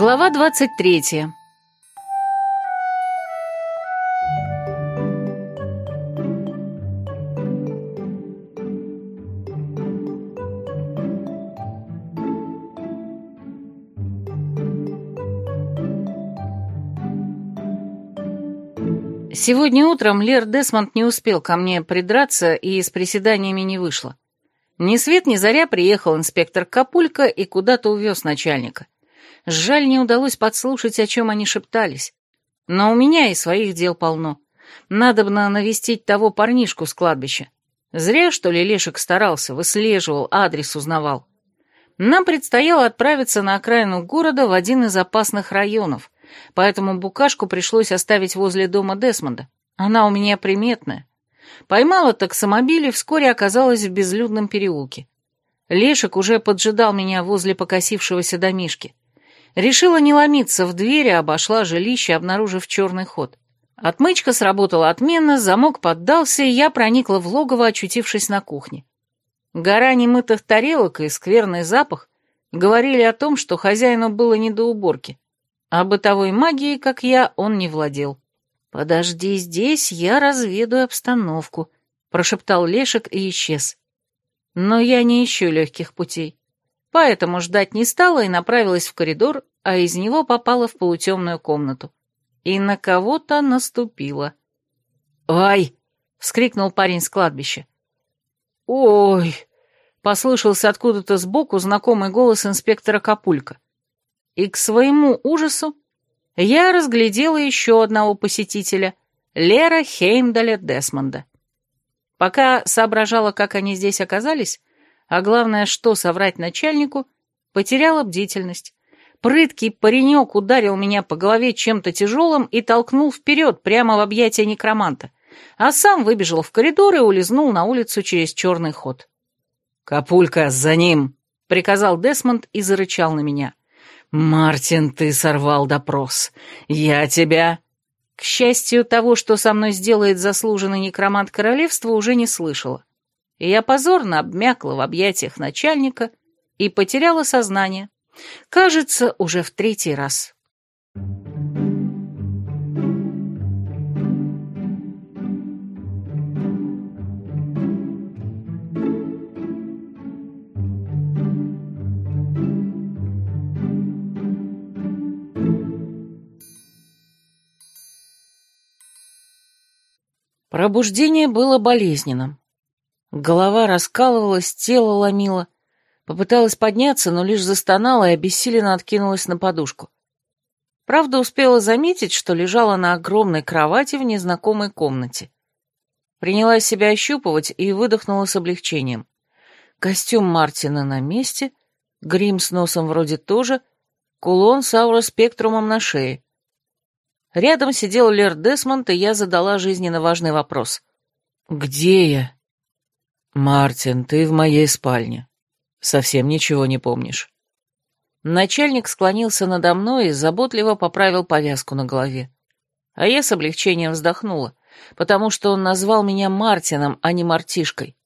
Глава 23. Сегодня утром Лер Десмонд не успел ко мне придраться и с приседаниями не вышло. Ни свет ни заря приехал инспектор Капулька и куда-то увез начальника. Жаль, не удалось подслушать, о чем они шептались. Но у меня и своих дел полно. Надобно навестить того парнишку с кладбища. Зря, что ли, Лешек старался, выслеживал, адрес узнавал. Нам предстояло отправиться на окраину города в один из опасных районов, поэтому букашку пришлось оставить возле дома Десмонда. Она у меня приметная. Поймала таксомобиль и вскоре оказалась в безлюдном переулке. Лешек уже поджидал меня возле покосившегося домишки. Решила не ломиться в дверь, а обошла жилище, обнаружив черный ход. Отмычка сработала отменно, замок поддался, и я проникла в логово, очутившись на кухне. Гора немытых тарелок и скверный запах говорили о том, что хозяину было не до уборки, а бытовой магией, как я, он не владел. «Подожди здесь, я разведаю обстановку», — прошептал Лешек и исчез. Но я не ищу легких путей. Поэтому ждать не стала и направилась в коридор, а из него попала в полутемную комнату. И на кого-то наступила. «Ай!» — вскрикнул парень с кладбища. «Ой!» — послышался откуда-то сбоку знакомый голос инспектора Капулька. И к своему ужасу я разглядела еще одного посетителя — Лера Хеймдаля Десмонда. Пока соображала, как они здесь оказались, а главное, что соврать начальнику, потеряла бдительность. Прыткий паренек ударил меня по голове чем-то тяжелым и толкнул вперед, прямо в объятия некроманта, а сам выбежал в коридор и улизнул на улицу через черный ход. «Капулька, за ним!» — приказал Десмонд и зарычал на меня. «Мартин, ты сорвал допрос. Я тебя...» К счастью, того, что со мной сделает заслуженный некромант королевства, уже не слышала и я позорно обмякла в объятиях начальника и потеряла сознание. Кажется, уже в третий раз. Пробуждение было болезненным. Голова раскалывалась, тело ломило. Попыталась подняться, но лишь застонала и обессиленно откинулась на подушку. Правда, успела заметить, что лежала на огромной кровати в незнакомой комнате. Принялась себя ощупывать и выдохнула с облегчением. Костюм Мартина на месте, грим с носом вроде тоже, кулон с аура-спектрумом на шее. Рядом сидел Лер Десмонд, и я задала жизненно важный вопрос. «Где я?» «Мартин, ты в моей спальне. Совсем ничего не помнишь». Начальник склонился надо мной и заботливо поправил повязку на голове. А я с облегчением вздохнула, потому что он назвал меня Мартином, а не Мартишкой.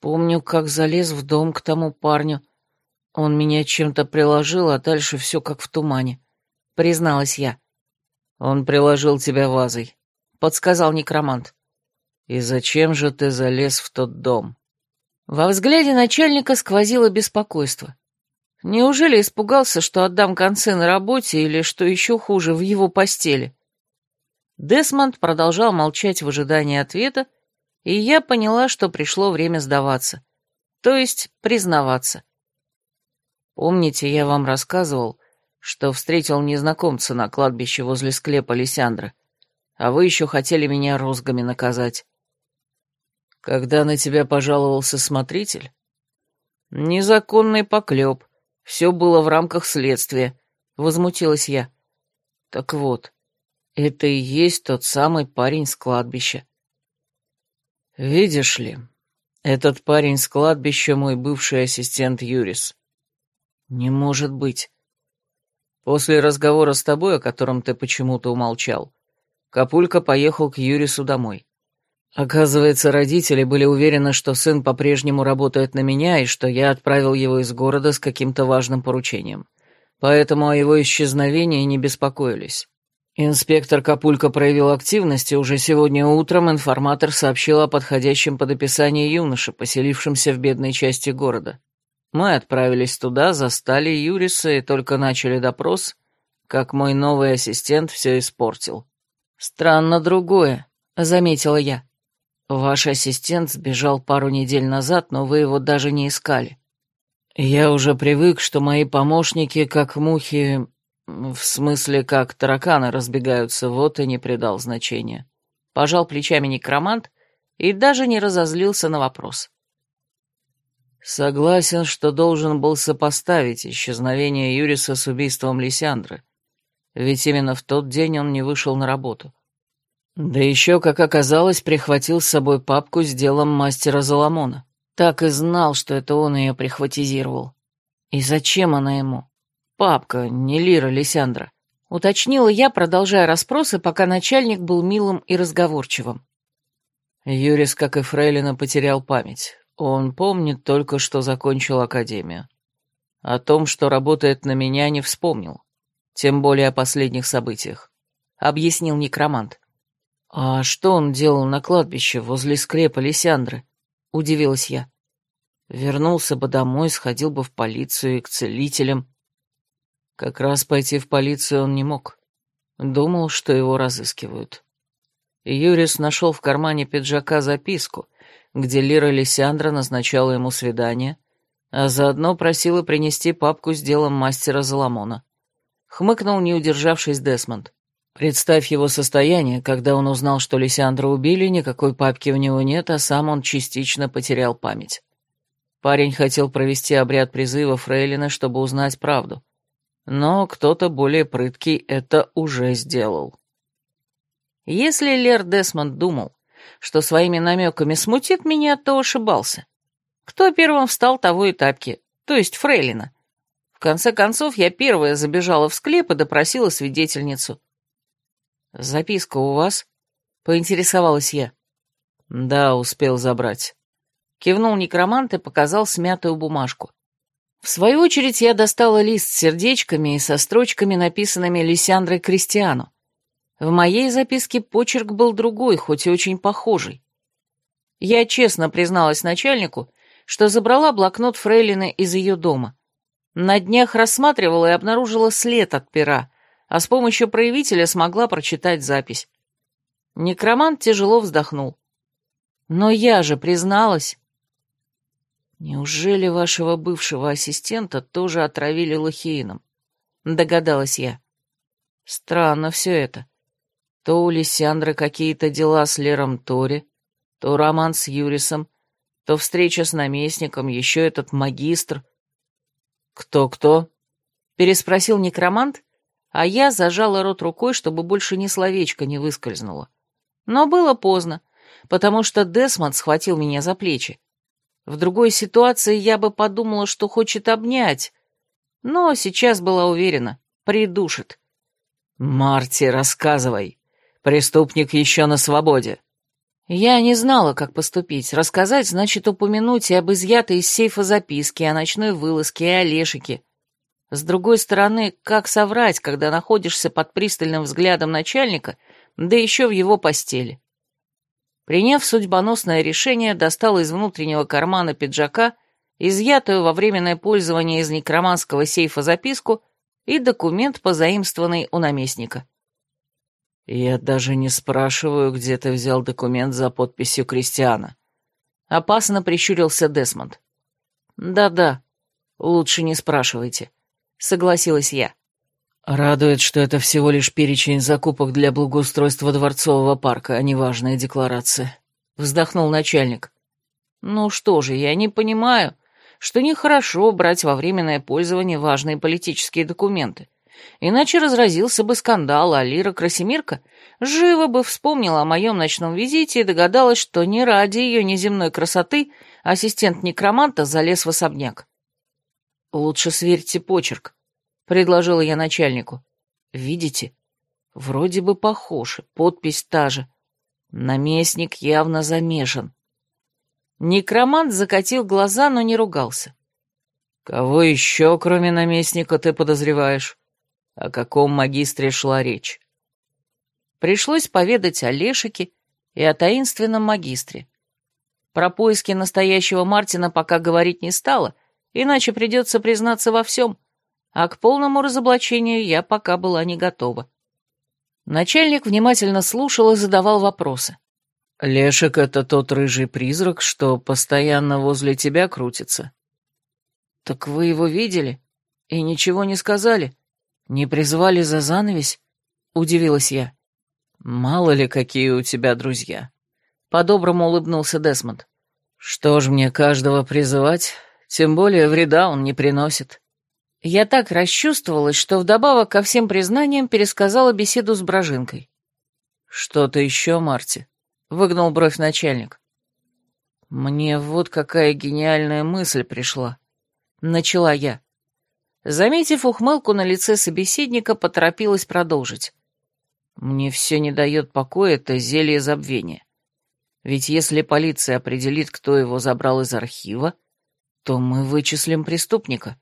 Помню, как залез в дом к тому парню. Он меня чем-то приложил, а дальше все как в тумане. Призналась я. Он приложил тебя вазой, подсказал некромант. «И зачем же ты залез в тот дом?» Во взгляде начальника сквозило беспокойство. Неужели испугался, что отдам концы на работе или, что еще хуже, в его постели? Десмонд продолжал молчать в ожидании ответа, и я поняла, что пришло время сдаваться, то есть признаваться. Помните, я вам рассказывал, что встретил незнакомца на кладбище возле склепа Лисяндра, а вы еще хотели меня розгами наказать. Когда на тебя пожаловался смотритель? Незаконный поклеп. Все было в рамках следствия, возмутилась я. Так вот, это и есть тот самый парень с кладбища. Видишь ли, этот парень с кладбища мой бывший ассистент Юрис. Не может быть. После разговора с тобой, о котором ты почему-то умолчал, Капулька поехал к Юрису домой. Оказывается, родители были уверены, что сын по-прежнему работает на меня и что я отправил его из города с каким-то важным поручением. поэтому о его исчезновении не беспокоились. Инспектор Капулька проявил активность, и уже сегодня утром информатор сообщил о подходящем под описание юноше, поселившемся в бедной части города. Мы отправились туда, застали Юриса и только начали допрос, как мой новый ассистент все испортил. «Странно другое», — заметила я. «Ваш ассистент сбежал пару недель назад, но вы его даже не искали. Я уже привык, что мои помощники, как мухи, в смысле, как тараканы разбегаются, вот и не придал значения. Пожал плечами некромант и даже не разозлился на вопрос. Согласен, что должен был сопоставить исчезновение Юриса с убийством Лисяндры, ведь именно в тот день он не вышел на работу. Да еще, как оказалось, прихватил с собой папку с делом мастера Заламона. Так и знал, что это он ее прихватизировал. И зачем она ему? «Папка, не Лира Лисяндра», — уточнила я, продолжая расспросы, пока начальник был милым и разговорчивым. Юрис, как и Фрейлина, потерял память. Он помнит только, что закончил академию. О том, что работает на меня, не вспомнил. Тем более о последних событиях. Объяснил некромант. «А что он делал на кладбище возле скрепа Лисяндры?» — удивилась я. «Вернулся бы домой, сходил бы в полицию и к целителям». Как раз пойти в полицию он не мог. Думал, что его разыскивают. Юрис нашел в кармане пиджака записку, где Лира Лисяндра назначала ему свидание, а заодно просила принести папку с делом мастера Заламона. Хмыкнул, не удержавшись, Десмонд. Представь его состояние, когда он узнал, что Лисяндра убили, никакой папки у него нет, а сам он частично потерял память. Парень хотел провести обряд призыва Фрейлина, чтобы узнать правду но кто-то более прыткий это уже сделал. Если Лер Десмонд думал, что своими намеками смутит меня, то ошибался. Кто первым встал, того и тапки, то есть Фрейлина. В конце концов, я первая забежала в склеп и допросила свидетельницу. «Записка у вас?» — поинтересовалась я. «Да, успел забрать». Кивнул некромант и показал смятую бумажку. В свою очередь я достала лист с сердечками и со строчками, написанными Лисяндрой Кристиану. В моей записке почерк был другой, хоть и очень похожий. Я честно призналась начальнику, что забрала блокнот Фрейлины из ее дома. На днях рассматривала и обнаружила след от пера, а с помощью проявителя смогла прочитать запись. Некромант тяжело вздохнул. «Но я же призналась». «Неужели вашего бывшего ассистента тоже отравили лохеином?» — догадалась я. «Странно все это. То у Лисяндры какие-то дела с Лером Тори, то роман с Юрисом, то встреча с наместником, еще этот магистр». «Кто-кто?» — переспросил некромант, а я зажала рот рукой, чтобы больше ни словечко не выскользнуло. Но было поздно, потому что Десмонд схватил меня за плечи. В другой ситуации я бы подумала, что хочет обнять, но сейчас была уверена, придушит. «Марти, рассказывай. Преступник еще на свободе». Я не знала, как поступить. Рассказать значит упомянуть и об изъятой из сейфа записке, о ночной вылазке и о Лешике. С другой стороны, как соврать, когда находишься под пристальным взглядом начальника, да еще в его постели? Приняв судьбоносное решение, достал из внутреннего кармана пиджака изъятую во временное пользование из некроманского сейфа записку и документ, позаимствованный у наместника. «Я даже не спрашиваю, где ты взял документ за подписью Кристиана». Опасно прищурился Десмонд. «Да-да, лучше не спрашивайте», — согласилась я. Радует, что это всего лишь перечень закупок для благоустройства дворцового парка, а не важная декларация. Вздохнул начальник. Ну что же, я не понимаю, что нехорошо брать во временное пользование важные политические документы. Иначе разразился бы скандал, а Лира Красимирка живо бы вспомнила о моем ночном визите и догадалась, что не ради ее неземной красоты ассистент некроманта залез в особняк. Лучше сверьте почерк, предложила я начальнику. Видите? Вроде бы похож, подпись та же. Наместник явно замешан. Некромант закатил глаза, но не ругался. Кого еще, кроме наместника, ты подозреваешь? О каком магистре шла речь? Пришлось поведать о Лешике и о таинственном магистре. Про поиски настоящего Мартина пока говорить не стала, иначе придется признаться во всем, а к полному разоблачению я пока была не готова. Начальник внимательно слушал и задавал вопросы. «Лешек — это тот рыжий призрак, что постоянно возле тебя крутится». «Так вы его видели? И ничего не сказали? Не призвали за занавесь?» — удивилась я. «Мало ли, какие у тебя друзья», по-доброму улыбнулся Десмонд. «Что ж мне каждого призывать? Тем более вреда он не приносит». Я так расчувствовалась, что вдобавок ко всем признаниям пересказала беседу с Брожинкой. «Что-то еще, Марти?» — выгнул бровь начальник. «Мне вот какая гениальная мысль пришла», — начала я. Заметив ухмылку на лице собеседника, поторопилась продолжить. «Мне все не дает покоя это зелье забвения. Ведь если полиция определит, кто его забрал из архива, то мы вычислим преступника.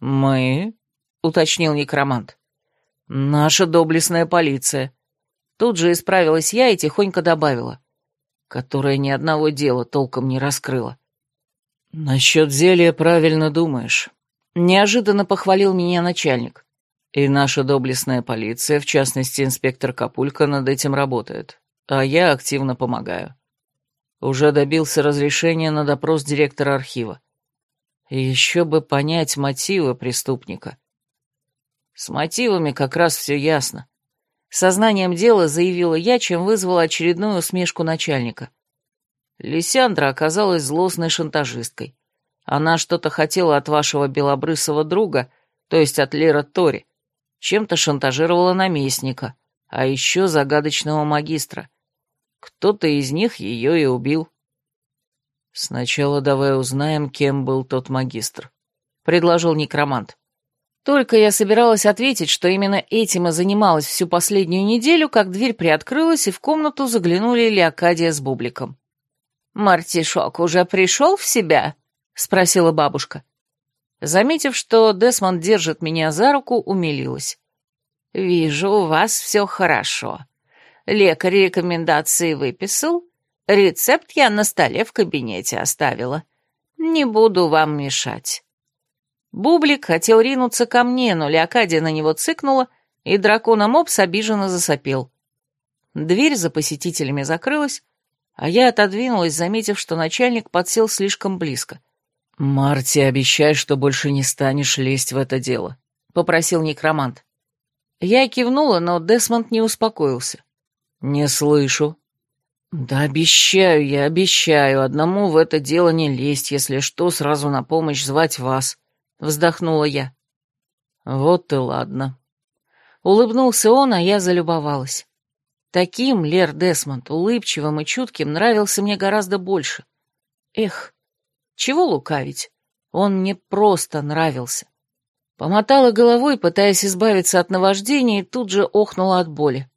«Мы?» — уточнил некромант. «Наша доблестная полиция». Тут же исправилась я и тихонько добавила, которая ни одного дела толком не раскрыла. «Насчет зелья правильно думаешь», — неожиданно похвалил меня начальник. «И наша доблестная полиция, в частности инспектор Капулька, над этим работает, а я активно помогаю. Уже добился разрешения на допрос директора архива. Еще бы понять мотивы преступника. С мотивами как раз все ясно. Сознанием дела заявила я, чем вызвала очередную усмешку начальника. Лисяндра оказалась злостной шантажисткой. Она что-то хотела от вашего белобрысого друга, то есть от Лера Тори, чем-то шантажировала наместника, а еще загадочного магистра. Кто-то из них ее и убил. Сначала давай узнаем, кем был тот магистр, предложил некромант. Только я собиралась ответить, что именно этим и занималась всю последнюю неделю, как дверь приоткрылась, и в комнату заглянули Леокадия с Бубликом. «Мартишок уже пришел в себя?» — спросила бабушка. Заметив, что Десмонд держит меня за руку, умилилась. «Вижу, у вас все хорошо. Лекарь рекомендации выписал. Рецепт я на столе в кабинете оставила. Не буду вам мешать». Бублик хотел ринуться ко мне, но Леокадия на него цыкнула, и дракона-мопс обиженно засопел. Дверь за посетителями закрылась, а я отодвинулась, заметив, что начальник подсел слишком близко. «Марти, обещай, что больше не станешь лезть в это дело», — попросил некромант. Я кивнула, но Десмонд не успокоился. «Не слышу». «Да обещаю я, обещаю, одному в это дело не лезть, если что, сразу на помощь звать вас», — вздохнула я. «Вот и ладно». Улыбнулся он, а я залюбовалась. Таким Лер Десмонд, улыбчивым и чутким, нравился мне гораздо больше. Эх, чего лукавить, он мне просто нравился. Помотала головой, пытаясь избавиться от наваждения, и тут же охнула от боли.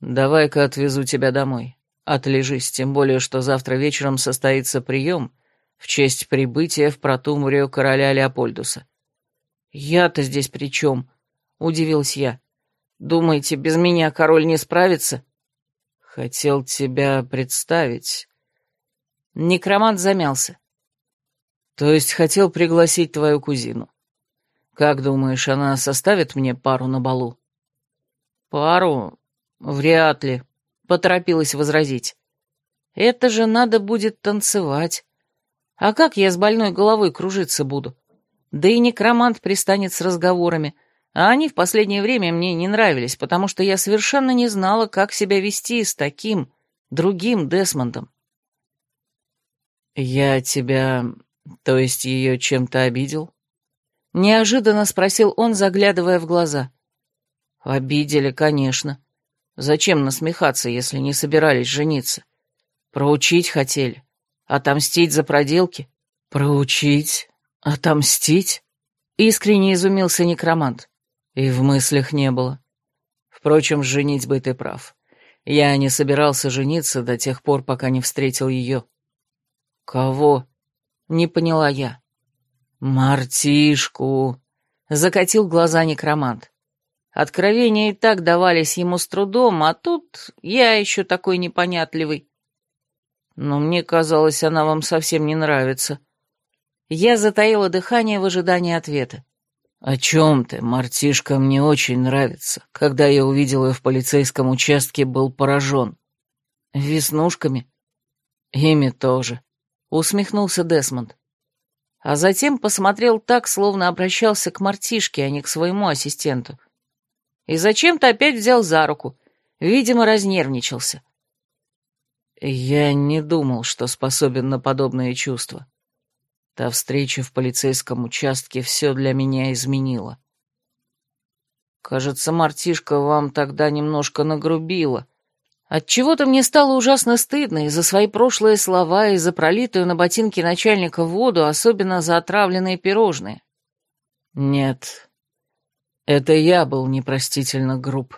«Давай-ка отвезу тебя домой. Отлежись, тем более, что завтра вечером состоится прием в честь прибытия в Протумурию короля Леопольдуса». «Я-то здесь при чем?» — удивилась я. «Думаете, без меня король не справится?» «Хотел тебя представить». Некромант замялся. «То есть хотел пригласить твою кузину. Как думаешь, она составит мне пару на балу?» «Пару? «Вряд ли», — поторопилась возразить. «Это же надо будет танцевать. А как я с больной головой кружиться буду? Да и некромант пристанет с разговорами, а они в последнее время мне не нравились, потому что я совершенно не знала, как себя вести с таким, другим Десмондом». «Я тебя, то есть ее чем-то обидел?» Неожиданно спросил он, заглядывая в глаза. «Обидели, конечно. Зачем насмехаться, если не собирались жениться? Проучить хотели. Отомстить за проделки? Проучить? Отомстить? Искренне изумился некромант. И в мыслях не было. Впрочем, женить бы ты прав. Я не собирался жениться до тех пор, пока не встретил ее. Кого? Не поняла я. «Мартишку!» — закатил глаза некромант. Откровения и так давались ему с трудом, а тут я еще такой непонятливый. Но мне казалось, она вам совсем не нравится. Я затаила дыхание в ожидании ответа. «О чем ты? Мартишка мне очень нравится. Когда я увидел ее в полицейском участке, был поражен. Веснушками? Ими тоже», — усмехнулся Десмонд. А затем посмотрел так, словно обращался к мартишке, а не к своему ассистенту. И зачем-то опять взял за руку. Видимо, разнервничался. Я не думал, что способен на подобные чувства. Та встреча в полицейском участке все для меня изменила. Кажется, мартишка вам тогда немножко нагрубила. Отчего-то мне стало ужасно стыдно и за свои прошлые слова, и за пролитую на ботинки начальника воду, особенно за отравленные пирожные. Нет, это я был непростительно груб.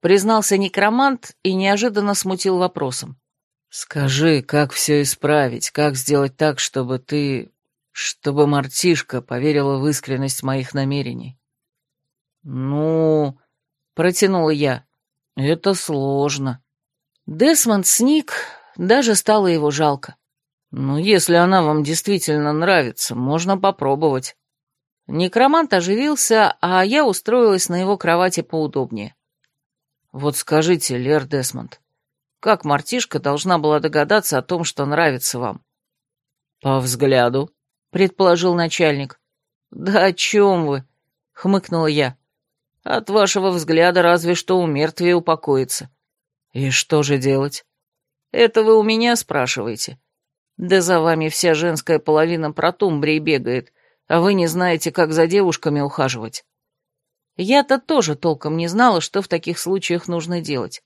Признался некромант и неожиданно смутил вопросом. «Скажи, как все исправить, как сделать так, чтобы ты... чтобы мартишка поверила в искренность моих намерений?» «Ну...» — протянула я. «Это сложно». Десмонд сник, даже стало его жалко. «Ну, если она вам действительно нравится, можно попробовать». Некромант оживился, а я устроилась на его кровати поудобнее. «Вот скажите, Лер Десмонд, как мартишка должна была догадаться о том, что нравится вам? По взгляду, предположил начальник. Да о чем вы? хмыкнула я. От вашего взгляда разве что у мертвия упокоится. И что же делать? Это вы у меня спрашиваете? Да за вами вся женская половина протумбрии бегает, а вы не знаете, как за девушками ухаживать. Я-то тоже толком не знала, что в таких случаях нужно делать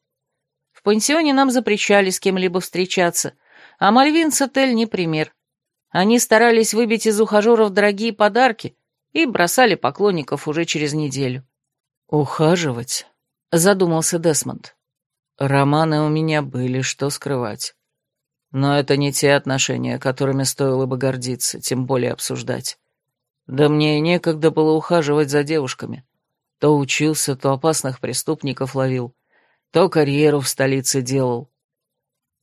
пансионе нам запрещали с кем-либо встречаться, а Мальвин с Отель не пример. Они старались выбить из ухажеров дорогие подарки и бросали поклонников уже через неделю. «Ухаживать?» — задумался Десмонд. «Романы у меня были, что скрывать. Но это не те отношения, которыми стоило бы гордиться, тем более обсуждать. Да мне и некогда было ухаживать за девушками. То учился, то опасных преступников ловил то карьеру в столице делал.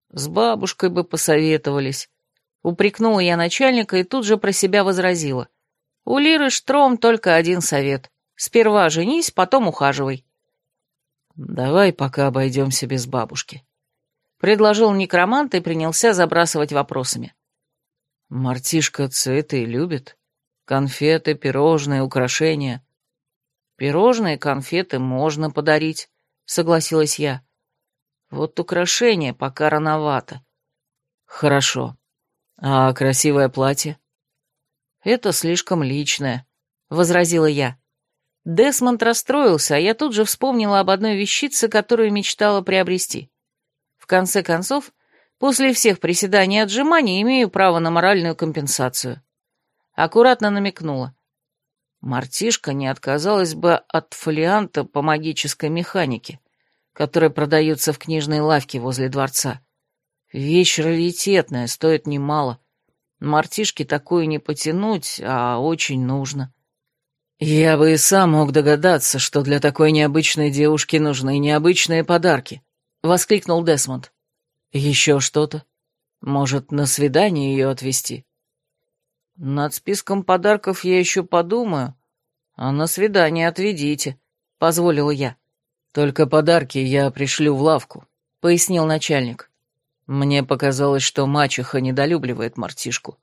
С бабушкой бы посоветовались. Упрекнула я начальника и тут же про себя возразила. У Лиры Штром только один совет. Сперва женись, потом ухаживай. Давай пока обойдемся без бабушки. Предложил некромант и принялся забрасывать вопросами. Мартишка цветы любит? Конфеты, пирожные, украшения. Пирожные, конфеты можно подарить согласилась я. Вот украшение пока рановато. Хорошо. А красивое платье? Это слишком личное, возразила я. Десмонд расстроился, а я тут же вспомнила об одной вещице, которую мечтала приобрести. В конце концов, после всех приседаний и отжиманий имею право на моральную компенсацию. Аккуратно намекнула. Мартишка не отказалась бы от фолианта по магической механике, который продается в книжной лавке возле дворца. Вещь раритетная, стоит немало. Мартишке такую не потянуть, а очень нужно. Я бы и сам мог догадаться, что для такой необычной девушки нужны необычные подарки, — воскликнул Десмонд. Еще что-то? Может, на свидание ее отвезти? Над списком подарков я еще подумаю, а на свидание отведите, — позволила я. Только подарки я пришлю в лавку, — пояснил начальник. Мне показалось, что мачеха недолюбливает мартишку.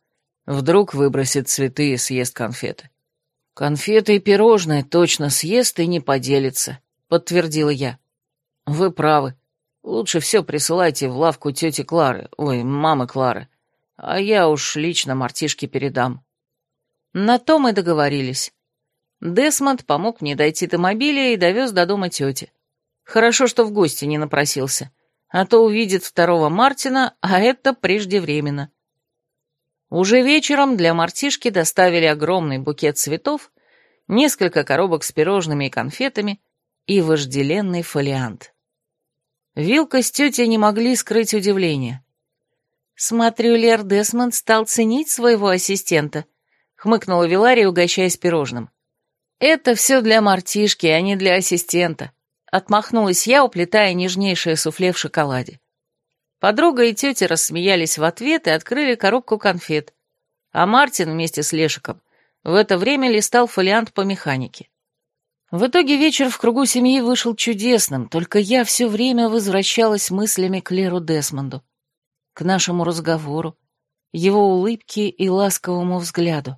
Вдруг выбросит цветы и съест конфеты. Конфеты и пирожные точно съест и не поделится, — подтвердила я. Вы правы. Лучше все присылайте в лавку тети Клары, ой, мамы Клары а я уж лично мартишке передам. На то мы договорились. Десмонд помог мне дойти до мобиля и довез до дома тети. Хорошо, что в гости не напросился, а то увидит второго Мартина, а это преждевременно. Уже вечером для мартишки доставили огромный букет цветов, несколько коробок с пирожными и конфетами и вожделенный фолиант. Вилка с тетей не могли скрыть удивление. «Смотрю, Лер Десмонд стал ценить своего ассистента», — хмыкнула Вилария, угощаясь пирожным. «Это все для мартишки, а не для ассистента», — отмахнулась я, уплетая нежнейшее суфле в шоколаде. Подруга и тетя рассмеялись в ответ и открыли коробку конфет, а Мартин вместе с Лешиком в это время листал фолиант по механике. В итоге вечер в кругу семьи вышел чудесным, только я все время возвращалась мыслями к Леру Десмонду, к нашему разговору, его улыбке и ласковому взгляду.